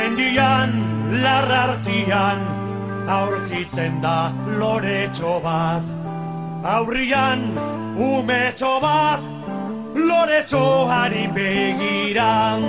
Mendian, larrartian, aurkitzen da loretxo bat. Aurrian, umetxo bat, loretxoari begiran.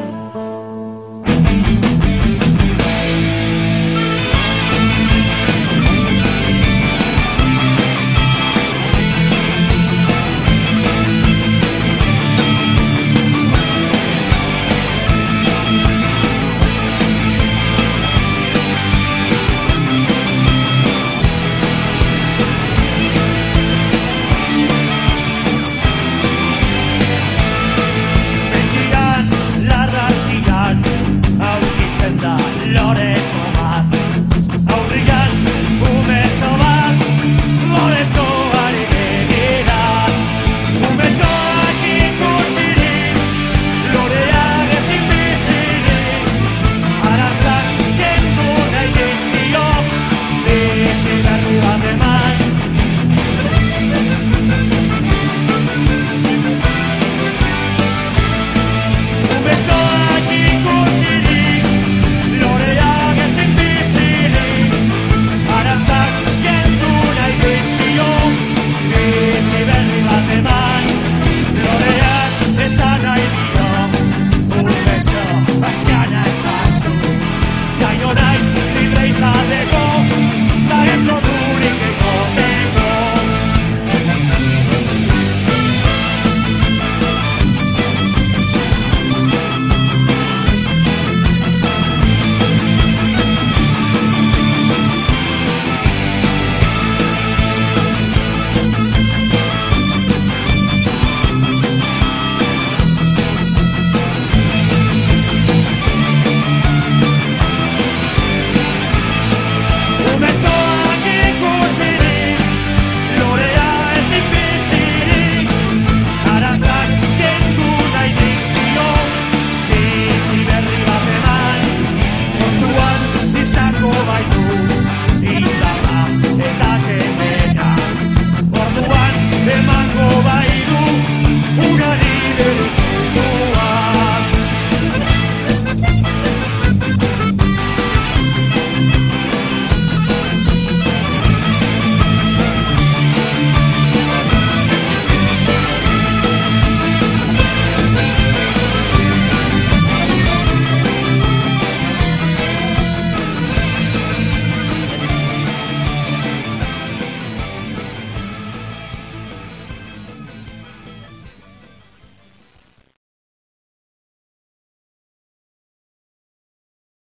cobarde.